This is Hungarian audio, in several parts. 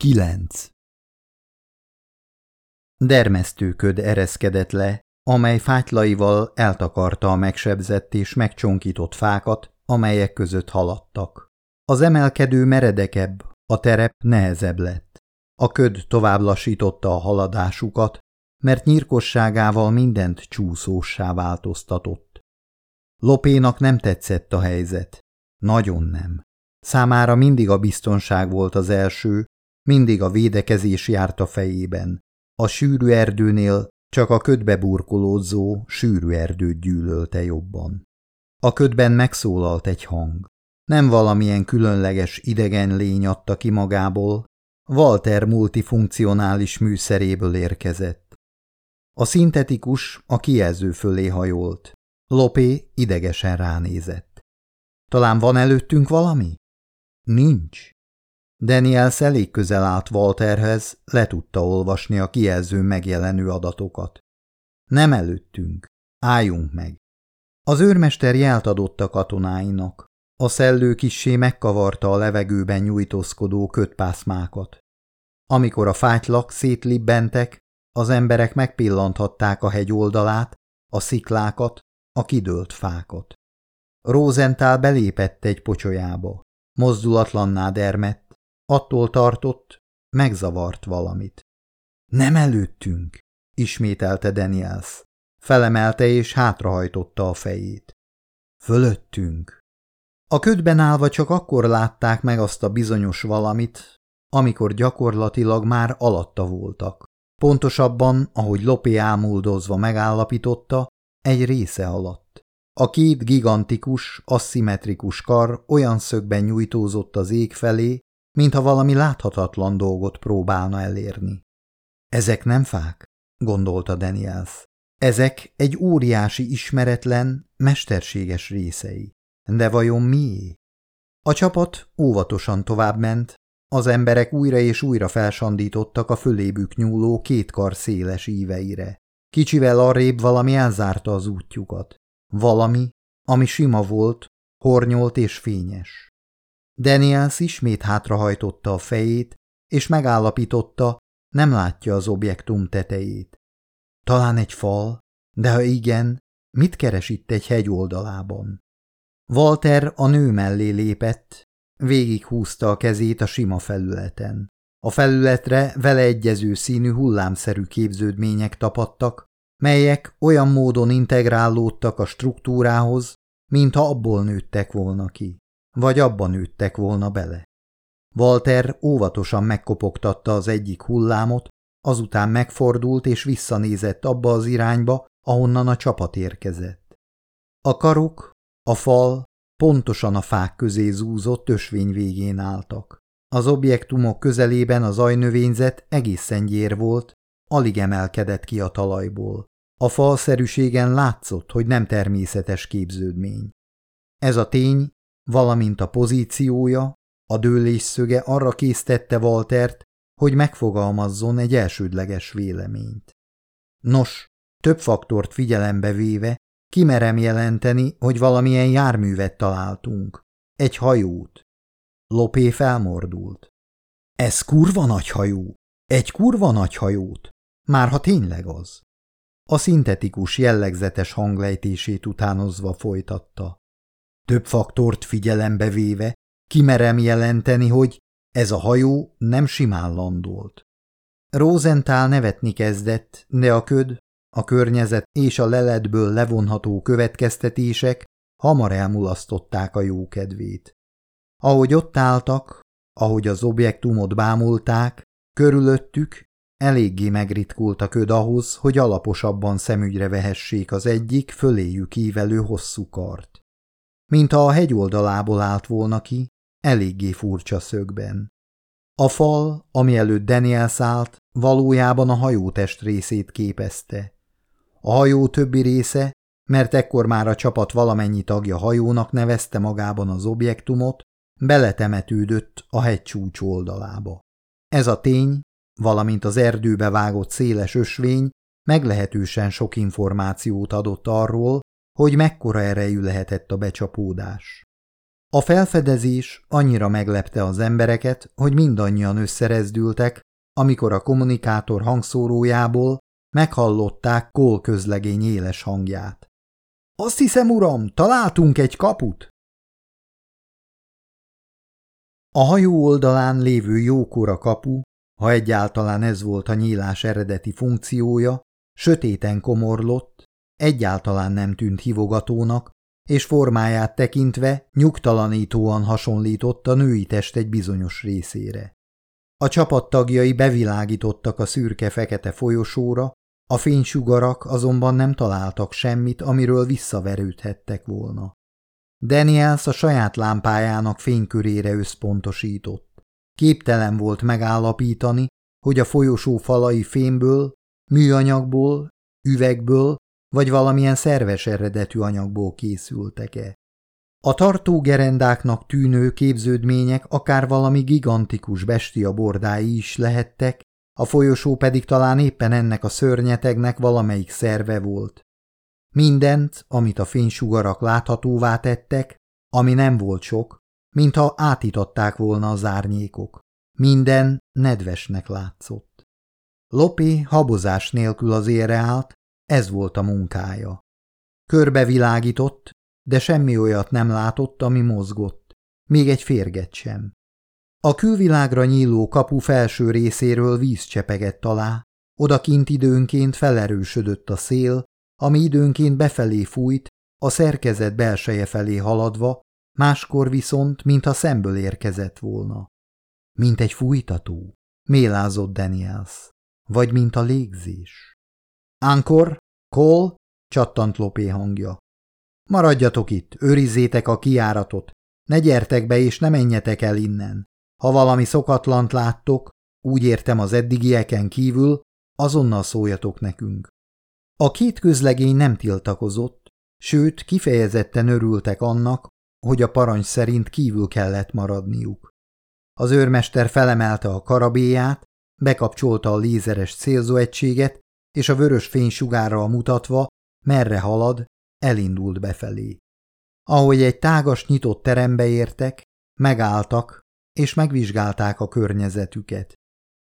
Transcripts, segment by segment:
9. Dermesztőköd ereszkedett le, amely fátylaival eltakarta a megsebzett és megcsonkított fákat, amelyek között haladtak. Az emelkedő meredekebb, a terep nehezebb lett. A köd tovább lassította a haladásukat, mert nyírkosságával mindent csúszóssá változtatott. Lopénak nem tetszett a helyzet. Nagyon nem. Számára mindig a biztonság volt az első, mindig a védekezés járt a fejében. A sűrű erdőnél csak a ködbe burkolódzó, sűrű erdőt gyűlölte jobban. A ködben megszólalt egy hang. Nem valamilyen különleges idegen lény adta ki magából, Walter multifunkcionális műszeréből érkezett. A szintetikus a kijelző fölé hajolt. Lopé idegesen ránézett. Talán van előttünk valami? Nincs. Daniels elég közel állt Walterhez, le tudta olvasni a kijelzőn megjelenő adatokat. Nem előttünk. Álljunk meg. Az őrmester jelt adott a katonáinak. A szellő kissé megkavarta a levegőben nyújtózkodó kötpászmákat. Amikor a fátylak szétlibbentek, az emberek megpillanthatták a hegy oldalát, a sziklákat, a kidőlt fákat. Rosenthal belépett egy pocsolyába. Mozdulatlanná dermett, Attól tartott, megzavart valamit. Nem előttünk, ismételte Daniels. Felemelte és hátrahajtotta a fejét. Fölöttünk. A ködben állva csak akkor látták meg azt a bizonyos valamit, amikor gyakorlatilag már alatta voltak. Pontosabban, ahogy Lopé ámuldozva megállapította, egy része alatt. A két gigantikus, aszimmetrikus kar olyan szögben nyújtózott az ég felé, mintha valami láthatatlan dolgot próbálna elérni. Ezek nem fák, gondolta Daniels. Ezek egy óriási ismeretlen, mesterséges részei. De vajon mié? A csapat óvatosan továbbment, az emberek újra és újra felsandítottak a fölébük nyúló két kar széles íveire. Kicsivel arrébb valami elzárta az útjukat. Valami, ami sima volt, hornyolt és fényes. Daniels ismét hátrahajtotta a fejét, és megállapította, nem látja az objektum tetejét. Talán egy fal, de ha igen, mit keres itt egy hegy oldalában? Walter a nő mellé lépett, végighúzta a kezét a sima felületen. A felületre vele egyező színű hullámszerű képződmények tapadtak, melyek olyan módon integrálódtak a struktúrához, mintha abból nőttek volna ki vagy abban nőttek volna bele. Walter óvatosan megkopogtatta az egyik hullámot, azután megfordult és visszanézett abba az irányba, ahonnan a csapat érkezett. A karok, a fal pontosan a fák közé zúzott ösvény végén álltak. Az objektumok közelében az ajnövényzet egészen gyér volt, alig emelkedett ki a talajból. A falszerűségen látszott, hogy nem természetes képződmény. Ez a tény valamint a pozíciója, a dőlésszöge arra késztette Waltert, hogy megfogalmazzon egy elsődleges véleményt. Nos, több faktort figyelembe véve, kimerem jelenteni, hogy valamilyen járművet találtunk. Egy hajót. Lopé felmordult. Ez kurva nagy hajó. Egy kurva nagy hajót. Már ha tényleg az. A szintetikus jellegzetes hanglejtését utánozva folytatta. Több faktort figyelembe véve kimerem jelenteni, hogy ez a hajó nem simán landolt. Rosenthal nevetni kezdett, de a köd, a környezet és a leletből levonható következtetések hamar elmulasztották a jókedvét. Ahogy ott álltak, ahogy az objektumot bámulták, körülöttük eléggé megritkult a köd ahhoz, hogy alaposabban szemügyre vehessék az egyik föléjük ívelő hosszú kart mintha a hegy oldalából állt volna ki, eléggé furcsa szögben. A fal, ami előtt Daniel szállt, valójában a hajó test részét képezte. A hajó többi része, mert ekkor már a csapat valamennyi tagja hajónak nevezte magában az objektumot, beletemetődött a hegy csúcs oldalába. Ez a tény, valamint az erdőbe vágott széles ösvény meglehetősen sok információt adott arról, hogy mekkora erejű lehetett a becsapódás. A felfedezés annyira meglepte az embereket, hogy mindannyian összerezdültek, amikor a kommunikátor hangszórójából meghallották Kól közlegény éles hangját. – Azt hiszem, uram, találtunk egy kaput! A hajó oldalán lévő jókora kapu, ha egyáltalán ez volt a nyílás eredeti funkciója, sötéten komorlott, egyáltalán nem tűnt hivogatónak, és formáját tekintve nyugtalanítóan hasonlított a női test egy bizonyos részére. A csapattagjai bevilágítottak a szürke-fekete folyosóra, a fénysugarak azonban nem találtak semmit, amiről visszaverődhettek volna. Daniels a saját lámpájának fénykörére összpontosított. Képtelen volt megállapítani, hogy a folyosó falai fémből, műanyagból, üvegből vagy valamilyen szerves eredetű anyagból készültek-e. A tartógerendáknak tűnő képződmények akár valami gigantikus bestia bordái is lehettek, a folyosó pedig talán éppen ennek a szörnyetegnek valamelyik szerve volt. Mindent, amit a fénysugarak láthatóvá tettek, ami nem volt sok, mintha átítatták volna az árnyékok. Minden nedvesnek látszott. Lopé habozás nélkül az ére állt, ez volt a munkája. Körbevilágított, de semmi olyat nem látott, ami mozgott, még egy férget sem. A külvilágra nyíló kapu felső részéről víz csepegett alá, odakint időnként felerősödött a szél, ami időnként befelé fújt, a szerkezet belseje felé haladva, máskor viszont, mintha szemből érkezett volna. Mint egy fújtató, mélázott Daniels, vagy mint a légzés. Ánkor, Cole, csattant Lopé hangja. Maradjatok itt, őrizzétek a kiáratot, ne gyertek be és ne menjetek el innen. Ha valami szokatlant láttok, úgy értem az eddigieken kívül, azonnal szóljatok nekünk. A két közlegény nem tiltakozott, sőt, kifejezetten örültek annak, hogy a parancs szerint kívül kellett maradniuk. Az őrmester felemelte a karabéját, bekapcsolta a lézeres célzóegységet, és a vörös fénysugárral mutatva, merre halad, elindult befelé. Ahogy egy tágas nyitott terembe értek, megálltak, és megvizsgálták a környezetüket.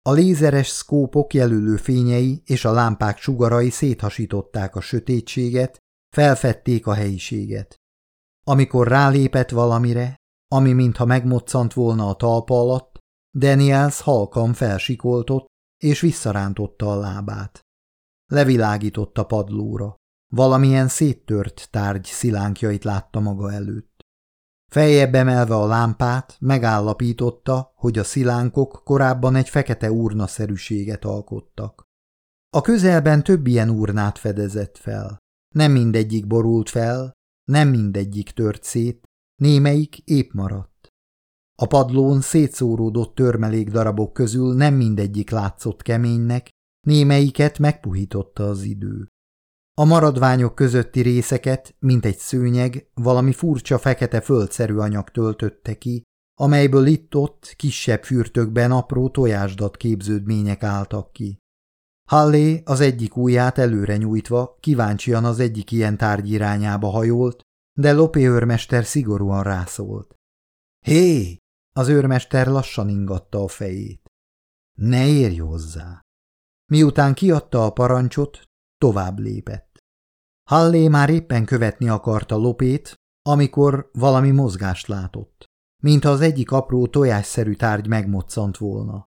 A lézeres szkópok jelölő fényei és a lámpák sugarai széthasították a sötétséget, felfedték a helyiséget. Amikor rálépett valamire, ami mintha megmoccant volna a talpa alatt, Daniels halkan felsikoltott és visszarántotta a lábát. Levilágított a padlóra. Valamilyen széttört tárgy szilánkjait látta maga előtt. Fejjebb emelve a lámpát, megállapította, hogy a szilánkok korábban egy fekete urnaszerűséget alkottak. A közelben több ilyen urnát fedezett fel. Nem mindegyik borult fel, nem mindegyik tört szét, némelyik épp maradt. A padlón szétszóródott törmelék darabok közül nem mindegyik látszott keménynek, némelyiket megpuhította az idő. A maradványok közötti részeket, mint egy szőnyeg, valami furcsa fekete földszerű anyag töltötte ki, amelyből itt-ott kisebb fürtökben apró tojásdat képződmények álltak ki. Hallé az egyik ujját előre nyújtva kíváncsian az egyik ilyen tárgy irányába hajolt, de Lopé őrmester szigorúan rászólt. Hé! Az őrmester lassan ingatta a fejét. Ne érj hozzá! Miután kiadta a parancsot, tovább lépett. Hallé már éppen követni akarta Lopét, amikor valami mozgást látott, mintha az egyik apró tojásszerű tárgy megmoccant volna.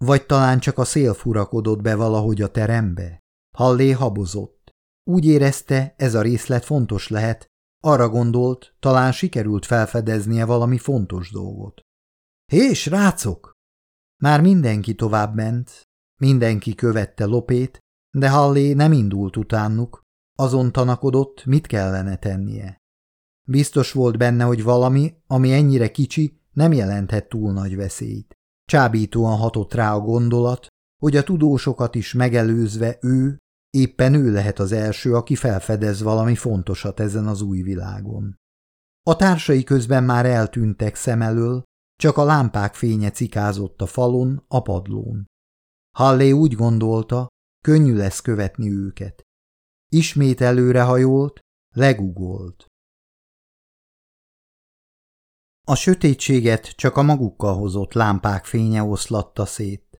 Vagy talán csak a szél furakodott be valahogy a terembe. Hallé habozott. Úgy érezte, ez a részlet fontos lehet, arra gondolt, talán sikerült felfedeznie valami fontos dolgot. Hé, srácok! Már mindenki tovább ment, mindenki követte Lopét, de Hallé nem indult utánuk, azon tanakodott, mit kellene tennie. Biztos volt benne, hogy valami, ami ennyire kicsi, nem jelenthet túl nagy veszélyt. Csábítóan hatott rá a gondolat, hogy a tudósokat is megelőzve ő, éppen ő lehet az első, aki felfedez valami fontosat ezen az új világon. A társai közben már eltűntek szem elől, csak a lámpák fénye cikázott a falon, a padlón. Hallé úgy gondolta, könnyű lesz követni őket. Ismét előrehajolt, legugolt. A sötétséget csak a magukkal hozott lámpák fénye oszlatta szét.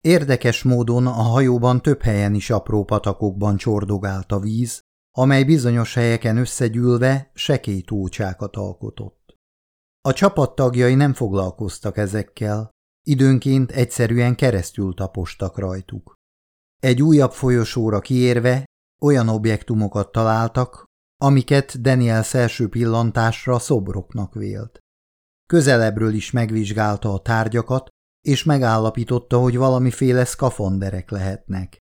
Érdekes módon a hajóban több helyen is apró patakokban csordogált a víz, amely bizonyos helyeken összegyűlve sekély tócsákat alkotott. A csapat tagjai nem foglalkoztak ezekkel, időnként egyszerűen keresztül tapostak rajtuk. Egy újabb folyosóra kiérve olyan objektumokat találtak, amiket Daniel első pillantásra szobroknak vélt. Közelebbről is megvizsgálta a tárgyakat, és megállapította, hogy valamiféle szkafanderek lehetnek.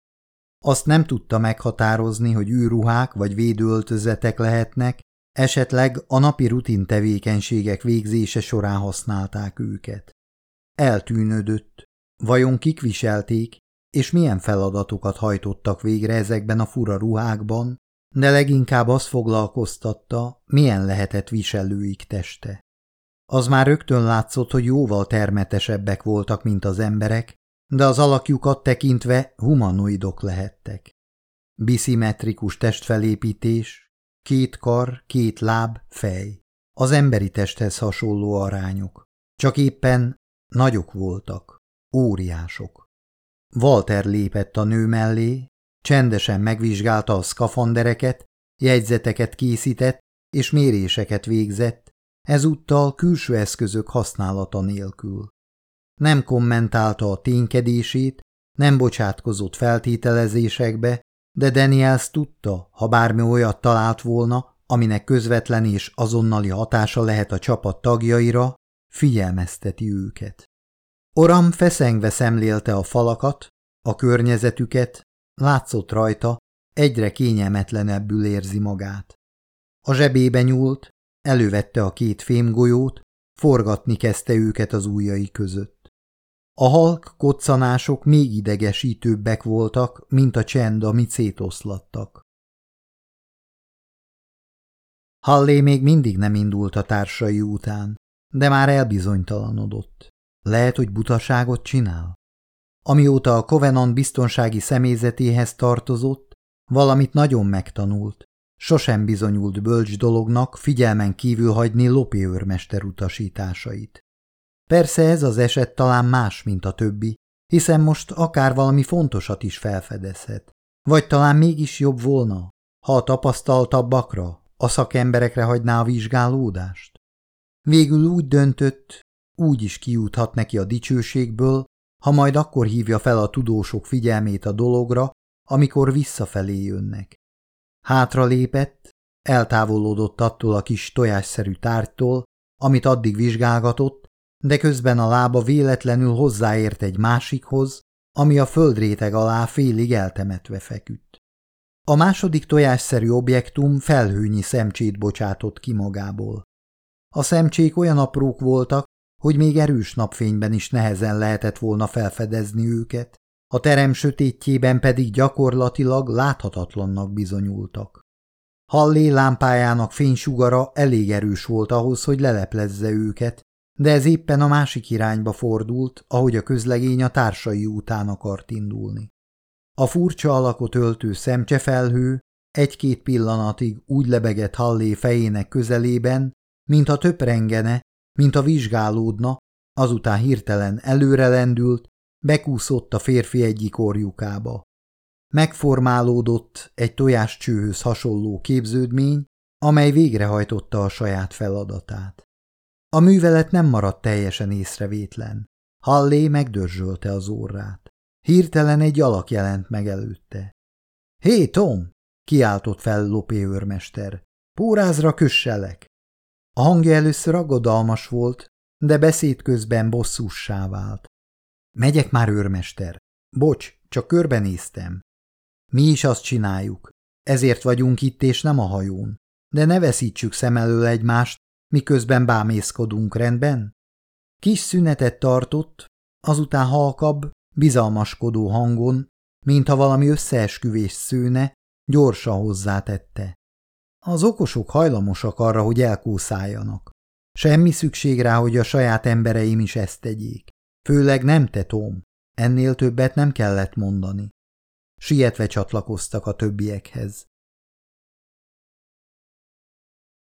Azt nem tudta meghatározni, hogy űrruhák vagy védőöltözetek lehetnek, esetleg a napi rutin tevékenységek végzése során használták őket. Eltűnődött. Vajon kik viselték, és milyen feladatokat hajtottak végre ezekben a fura ruhákban, de leginkább azt foglalkoztatta, milyen lehetett viselőik teste. Az már rögtön látszott, hogy jóval termetesebbek voltak, mint az emberek, de az alakjukat tekintve humanoidok lehettek. Biszimmetrikus testfelépítés, két kar, két láb, fej. Az emberi testhez hasonló arányok. Csak éppen nagyok voltak, óriások. Walter lépett a nő mellé, csendesen megvizsgálta a szkafandereket, jegyzeteket készített és méréseket végzett, ezúttal külső eszközök használata nélkül. Nem kommentálta a ténykedését, nem bocsátkozott feltételezésekbe, de Daniels tudta, ha bármi olyat talált volna, aminek közvetlen és azonnali hatása lehet a csapat tagjaira, figyelmezteti őket. Oram feszengve szemlélte a falakat, a környezetüket, látszott rajta, egyre kényelmetlenebbül érzi magát. A zsebébe nyúlt, elővette a két fémgolyót, forgatni kezdte őket az ujjai között. A halk koccanások még idegesítőbbek voltak, mint a csend, amit szétoszlattak. Hallé még mindig nem indult a társai után, de már elbizonytalanodott. Lehet, hogy butaságot csinál? Amióta a Covenant biztonsági személyzetéhez tartozott, valamit nagyon megtanult. Sosem bizonyult bölcs dolognak figyelmen kívül hagyni Lopi őrmester utasításait. Persze ez az eset talán más, mint a többi, hiszen most akár valami fontosat is felfedezhet. Vagy talán mégis jobb volna, ha a tapasztaltabbakra, a szakemberekre hagyná a vizsgálódást. Végül úgy döntött, úgy is kijuthat neki a dicsőségből, ha majd akkor hívja fel a tudósok figyelmét a dologra, amikor visszafelé jönnek. Hátra lépett, eltávolodott attól a kis tojásszerű tárgytól, amit addig vizsgálgatott, de közben a lába véletlenül hozzáért egy másikhoz, ami a földréteg alá félig eltemetve feküdt. A második tojásszerű objektum felhőnyi szemcsét bocsátott ki magából. A szemcsék olyan aprók voltak, hogy még erős napfényben is nehezen lehetett volna felfedezni őket, a terem sötétjében pedig gyakorlatilag láthatatlannak bizonyultak. Hallé lámpájának fénysugara elég erős volt ahhoz, hogy leleplezze őket, de ez éppen a másik irányba fordult, ahogy a közlegény a társai után akart indulni. A furcsa alakot öltő szemcsefelhő egy-két pillanatig úgy lebegett Hallé fejének közelében, mintha töprengene, mint a vizsgálódna, azután hirtelen előrelendült, bekúszott a férfi egyik orjukába. Megformálódott egy tojáscsőhöz hasonló képződmény, amely végrehajtotta a saját feladatát. A művelet nem maradt teljesen észrevétlen. Hallé megdörzsölte az orrát. Hirtelen egy alak jelent meg előtte. – Hé, Tom! – kiáltott fel Lopé őrmester. – Pórázra kösselek! A hangja először aggodalmas volt, de beszéd közben bosszussá vált. Megyek már, őrmester. Bocs, csak körbenéztem. Mi is azt csináljuk. Ezért vagyunk itt, és nem a hajón. De ne veszítsük szem elől egymást, miközben bámészkodunk, rendben? Kis szünetet tartott, azután halkabb, bizalmaskodó hangon, mintha valami összeesküvés szőne, gyorsan hozzátette. Az okosok hajlamosak arra, hogy elkószáljanak. Semmi szükség rá, hogy a saját embereim is ezt tegyék. Főleg nem te, Tom. Ennél többet nem kellett mondani. Sietve csatlakoztak a többiekhez.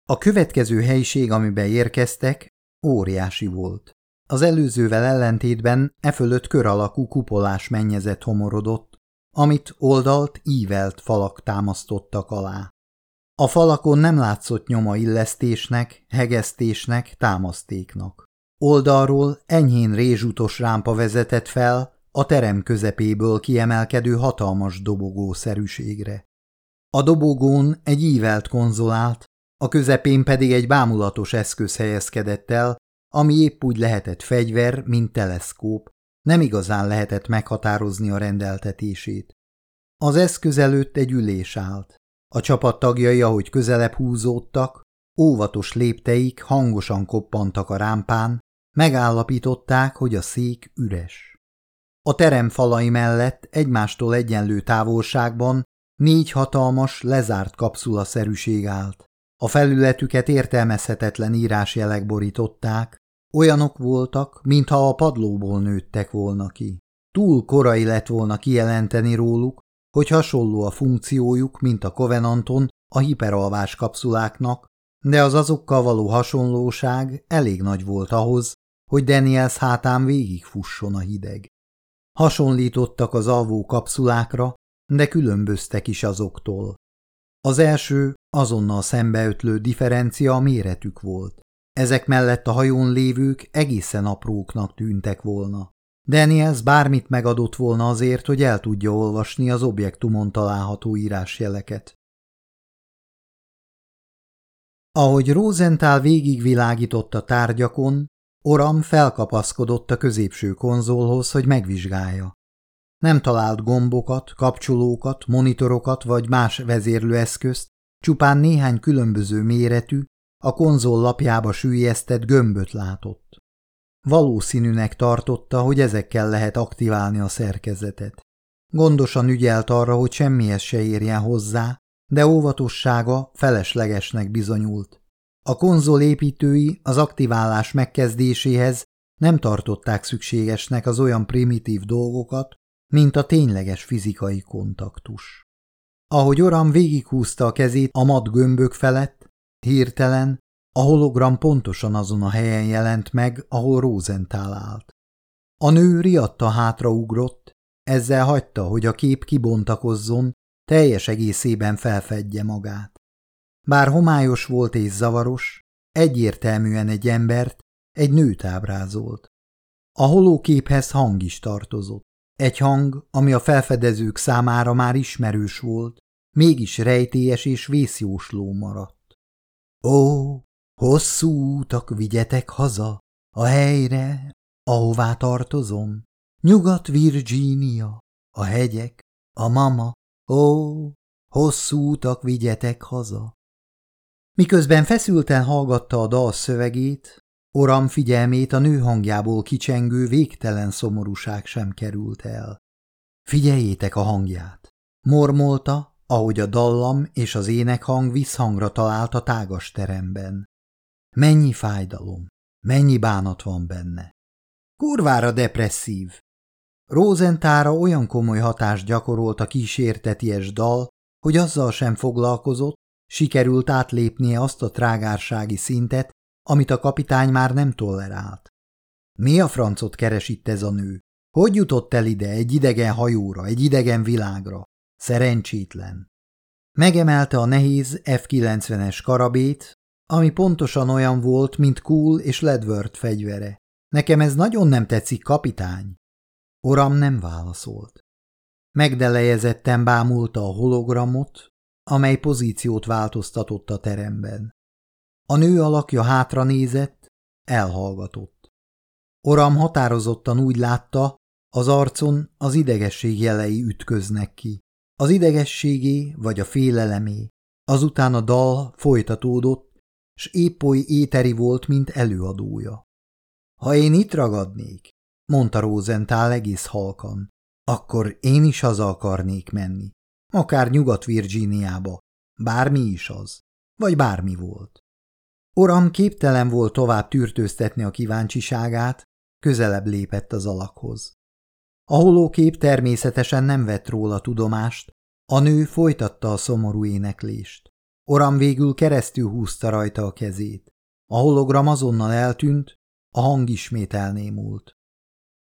A következő helyiség, amiben érkeztek, óriási volt. Az előzővel ellentétben e fölött kör alakú kupolás mennyezet homorodott, amit oldalt ívelt falak támasztottak alá. A falakon nem látszott nyoma illesztésnek, hegesztésnek, támasztéknak. Oldalról enyhén rézsutos rámpa vezetett fel a terem közepéből kiemelkedő hatalmas dobogószerűségre. A dobogón egy ívelt konzolált, a közepén pedig egy bámulatos eszköz helyezkedett el, ami épp úgy lehetett fegyver, mint teleszkóp, nem igazán lehetett meghatározni a rendeltetését. Az eszköz előtt egy ülés állt. A csapat tagjai, ahogy közelebb húzódtak, óvatos lépteik hangosan koppantak a rámpán, megállapították, hogy a szék üres. A terem falai mellett egymástól egyenlő távolságban négy hatalmas, lezárt kapszulaszerűség állt. A felületüket értelmezhetetlen írásjelek borították, olyanok voltak, mintha a padlóból nőttek volna ki. Túl korai lett volna kijelenteni róluk, hogy hasonló a funkciójuk, mint a Covenanton a hiperalvás kapszuláknak, de az azokkal való hasonlóság elég nagy volt ahhoz, hogy Daniels hátán végigfusson a hideg. Hasonlítottak az alvó kapszulákra, de különböztek is azoktól. Az első azonnal szembeötlő differencia a méretük volt. Ezek mellett a hajón lévők egészen apróknak tűntek volna. Daniels bármit megadott volna azért, hogy el tudja olvasni az objektumon található írásjeleket. Ahogy Rosenthal végigvilágított a tárgyakon, Oram felkapaszkodott a középső konzolhoz, hogy megvizsgálja. Nem talált gombokat, kapcsolókat, monitorokat vagy más vezérlőeszközt, csupán néhány különböző méretű, a konzol lapjába sűjesztett gömböt látott. Valószínűnek tartotta, hogy ezekkel lehet aktiválni a szerkezetet. Gondosan ügyelt arra, hogy semmihez se érjen hozzá, de óvatossága feleslegesnek bizonyult. A konzol építői az aktiválás megkezdéséhez nem tartották szükségesnek az olyan primitív dolgokat, mint a tényleges fizikai kontaktus. Ahogy Oram végighúzta a kezét a mat gömbök felett, hirtelen a hologram pontosan azon a helyen jelent meg, ahol Rosenthal állt. A nő riadta hátraugrott, ezzel hagyta, hogy a kép kibontakozzon, teljes egészében felfedje magát. Bár homályos volt és zavaros, egyértelműen egy embert, egy nőt ábrázolt. A holóképhez hang is tartozott. Egy hang, ami a felfedezők számára már ismerős volt, mégis rejtélyes és vészjósló maradt. Ó, hosszú útak vigyetek haza, a helyre, ahová tartozom. Nyugat-Virginia, a hegyek, a mama, ó, hosszú útak vigyetek haza. Miközben feszülten hallgatta a dal szövegét, Oram figyelmét a nő hangjából kicsengő végtelen szomorúság sem került el. Figyeljétek a hangját! Mormolta, ahogy a dallam és az énekhang visszhangra talált a tágas teremben. Mennyi fájdalom, mennyi bánat van benne. Kurvára depresszív. Rózentára olyan komoly hatást gyakorolt a kísérteties dal, hogy azzal sem foglalkozott, sikerült átlépnie azt a trágársági szintet, amit a kapitány már nem tolerált. Mi a francot keres itt ez a nő? Hogy jutott el ide egy idegen hajóra, egy idegen világra? Szerencsétlen. Megemelte a nehéz F-90-es karabét, ami pontosan olyan volt, mint Cool és Ledward fegyvere. Nekem ez nagyon nem tetszik, kapitány. Oram nem válaszolt. Megdelejezetten bámulta a hologramot, amely pozíciót változtatott a teremben. A nő alakja hátra nézett, elhallgatott. Oram határozottan úgy látta, az arcon az idegesség jelei ütköznek ki. Az idegességé vagy a félelemé. Azután a dal folytatódott, s épp oly éteri volt, mint előadója. Ha én itt ragadnék, mondta Rosenthal egész halkan, akkor én is haza akarnék menni. Akár Nyugat-Virginiába, bármi is az, vagy bármi volt. Oram képtelen volt tovább tűrtőztetni a kíváncsiságát, közelebb lépett az alakhoz. A holókép természetesen nem vett róla tudomást, a nő folytatta a szomorú éneklést. Oram végül keresztül húzta rajta a kezét. A hologram azonnal eltűnt, a hang ismét elnémult.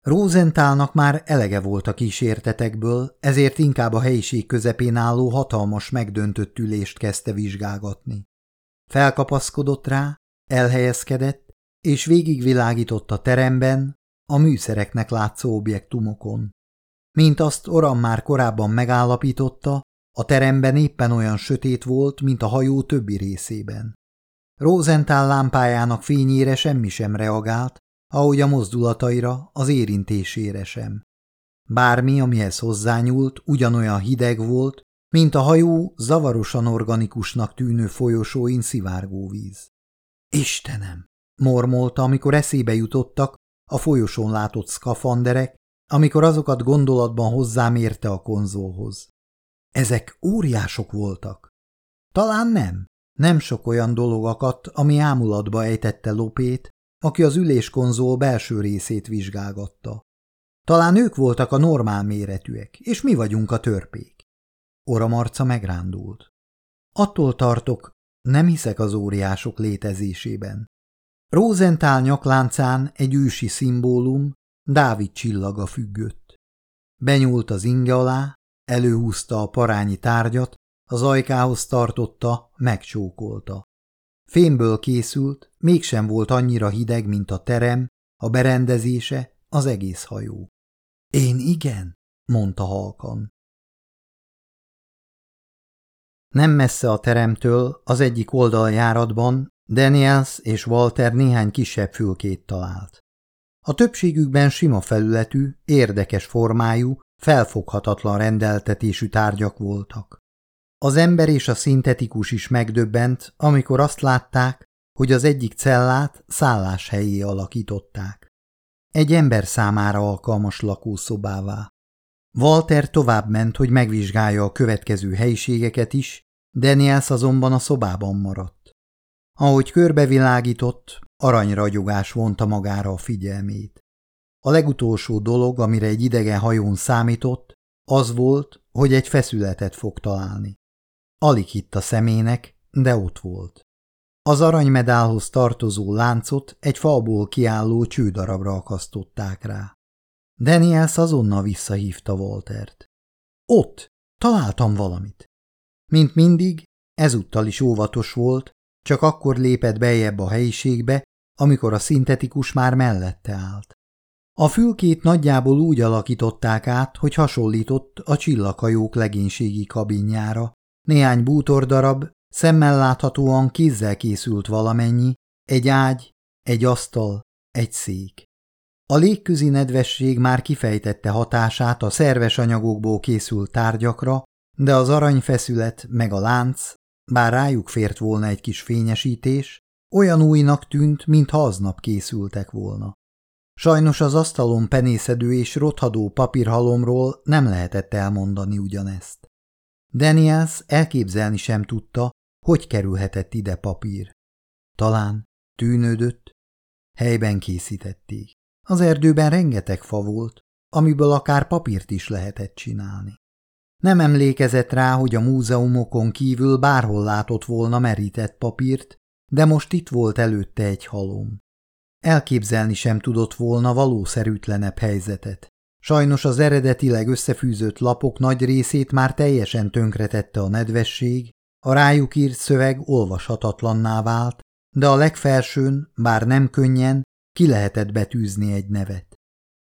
Rózentálnak már elege volt a kísértetekből, ezért inkább a helyiség közepén álló hatalmas megdöntött ülést kezdte vizsgálgatni. Felkapaszkodott rá, elhelyezkedett, és végigvilágított a teremben, a műszereknek látszó objektumokon. Mint azt Oram már korábban megállapította, a teremben éppen olyan sötét volt, mint a hajó többi részében. Rosenthal lámpájának fényére semmi sem reagált, ahogy a mozdulataira, az érintésére sem. Bármi, amihez hozzányúlt, ugyanolyan hideg volt, mint a hajó zavarosan organikusnak tűnő folyosóin szivárgó víz. Istenem! mormolta, amikor eszébe jutottak a folyosón látott szkafanderek, amikor azokat gondolatban hozzámérte a konzolhoz. Ezek óriások voltak. Talán nem. Nem sok olyan dolog akadt, ami ámulatba ejtette Lopét, aki az üléskonzol belső részét vizsgálgatta. Talán ők voltak a normál méretűek, és mi vagyunk a törpék. Oramarca megrándult. Attól tartok, nem hiszek az óriások létezésében. Rosenthal nyakláncán egy ősi szimbólum, Dávid csillaga függött. Benyúlt az inge alá, előhúzta a parányi tárgyat, az ajkához tartotta, megcsókolta. Fémből készült, mégsem volt annyira hideg, mint a terem, a berendezése, az egész hajó. Én igen, mondta halkan. Nem messze a teremtől, az egyik oldaljáratban Daniels és Walter néhány kisebb fülkét talált. A többségükben sima felületű, érdekes formájú, felfoghatatlan rendeltetésű tárgyak voltak. Az ember és a szintetikus is megdöbbent, amikor azt látták, hogy az egyik cellát szálláshelyé alakították. Egy ember számára alkalmas lakószobává. Walter tovább ment, hogy megvizsgálja a következő helyiségeket is, Daniels azonban a szobában maradt. Ahogy körbevilágított, aranyragyogás vonta magára a figyelmét. A legutolsó dolog, amire egy idegen hajón számított, az volt, hogy egy feszületet fog találni. Alig hitt a szemének, de ott volt. Az aranymedálhoz tartozó láncot egy falból kiálló csődarabra akasztották rá. Daniels azonnal visszahívta Waltert. Ott! Találtam valamit! Mint mindig, ezúttal is óvatos volt, csak akkor lépett bejebb a helyiségbe, amikor a szintetikus már mellette állt. A fülkét nagyjából úgy alakították át, hogy hasonlított a csillaghajók legénységi kabinjára. Néhány bútordarab, szemmel láthatóan kézzel készült valamennyi, egy ágy, egy asztal, egy szék. A légközi nedvesség már kifejtette hatását a szerves anyagokból készült tárgyakra, de az aranyfeszület meg a lánc, bár rájuk fért volna egy kis fényesítés, olyan újnak tűnt, mintha aznap készültek volna. Sajnos az asztalon penészedő és rothadó papírhalomról nem lehetett elmondani ugyanezt. Daniels elképzelni sem tudta, hogy kerülhetett ide papír. Talán tűnődött, helyben készítették. Az erdőben rengeteg fa volt, amiből akár papírt is lehetett csinálni. Nem emlékezett rá, hogy a múzeumokon kívül bárhol látott volna merített papírt, de most itt volt előtte egy halom. Elképzelni sem tudott volna valószerűtlenebb helyzetet. Sajnos az eredetileg összefűzött lapok nagy részét már teljesen tönkretette a nedvesség, a rájuk írt szöveg olvashatatlanná vált, de a legfelsőn, bár nem könnyen, ki lehetett betűzni egy nevet.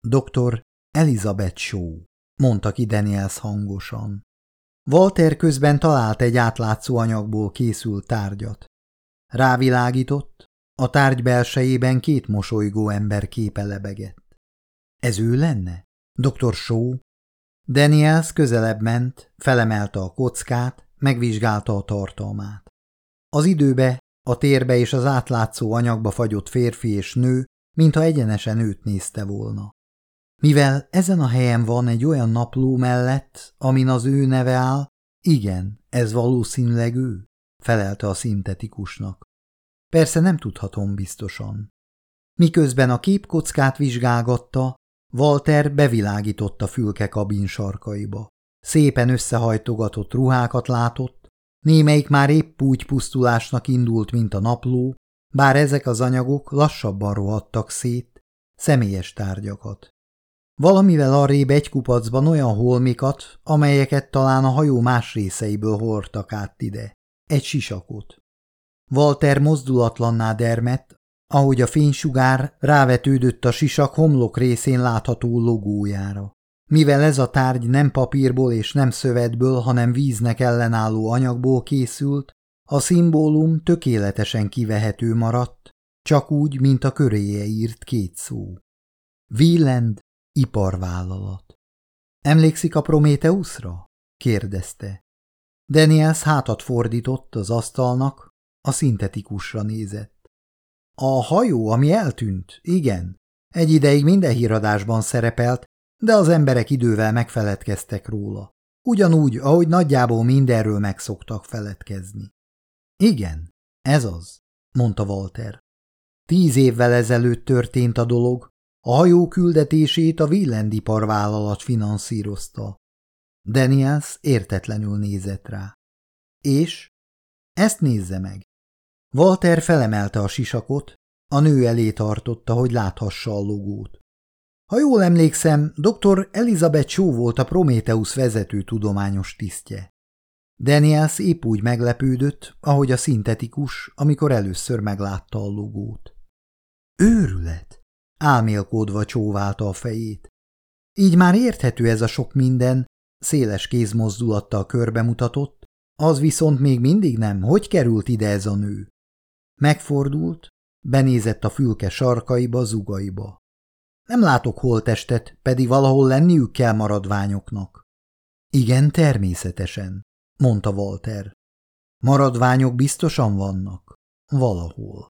Dr. Elizabeth Shaw, mondta ki Daniels hangosan. Walter közben talált egy átlátszó anyagból készült tárgyat. Rávilágított, a tárgy belsejében két mosolygó ember képe lebegett. Ez ő lenne? Dr. Shaw? Daniels közelebb ment, felemelte a kockát, megvizsgálta a tartalmát. Az időbe, a térbe és az átlátszó anyagba fagyott férfi és nő, mintha egyenesen őt nézte volna. Mivel ezen a helyen van egy olyan napló mellett, amin az ő neve áll, igen, ez valószínűleg ő, felelte a szintetikusnak. Persze nem tudhatom biztosan. Miközben a képkockát vizsgálgatta, Walter bevilágította fülke kabin sarkaiba. Szépen összehajtogatott ruhákat látott, némelyik már épp úgy pusztulásnak indult, mint a napló, bár ezek az anyagok lassabban rohadtak szét, személyes tárgyakat. Valamivel arrébb egy kupacban olyan holmikat, amelyeket talán a hajó más részeiből hordtak át ide. Egy sisakot. Walter mozdulatlanná dermett, ahogy a fénysugár rávetődött a sisak homlok részén látható logójára. Mivel ez a tárgy nem papírból és nem szövetből, hanem víznek ellenálló anyagból készült, a szimbólum tökéletesen kivehető maradt, csak úgy, mint a köréje írt két szó. Wieland iparvállalat. Emlékszik a Prométeuszra? kérdezte. Daniels hátat fordított az asztalnak, a szintetikusra nézett. A hajó, ami eltűnt, igen. Egy ideig minden híradásban szerepelt, de az emberek idővel megfeledkeztek róla. Ugyanúgy, ahogy nagyjából mindenről megszoktak feledkezni. Igen, ez az, mondta Walter. Tíz évvel ezelőtt történt a dolog, a hajó küldetését a Villendipar vállalat finanszírozta. Daniels értetlenül nézett rá. És? Ezt nézze meg. Walter felemelte a sisakot, a nő elé tartotta, hogy láthassa a logót. Ha jól emlékszem, dr. Elizabeth Shaw volt a Prometheus vezető tudományos tisztje. Daniels épp úgy meglepődött, ahogy a szintetikus, amikor először meglátta a logót. Őrület! Álmélkodva csóválta a fejét. Így már érthető ez a sok minden, széles kézmozdulattal körbe mutatott, az viszont még mindig nem, hogy került ide ez a nő. Megfordult, benézett a fülke sarkaiba, zugaiba. Nem látok holtestet, pedig valahol lenniük kell maradványoknak. Igen, természetesen, mondta Walter. Maradványok biztosan vannak. Valahol.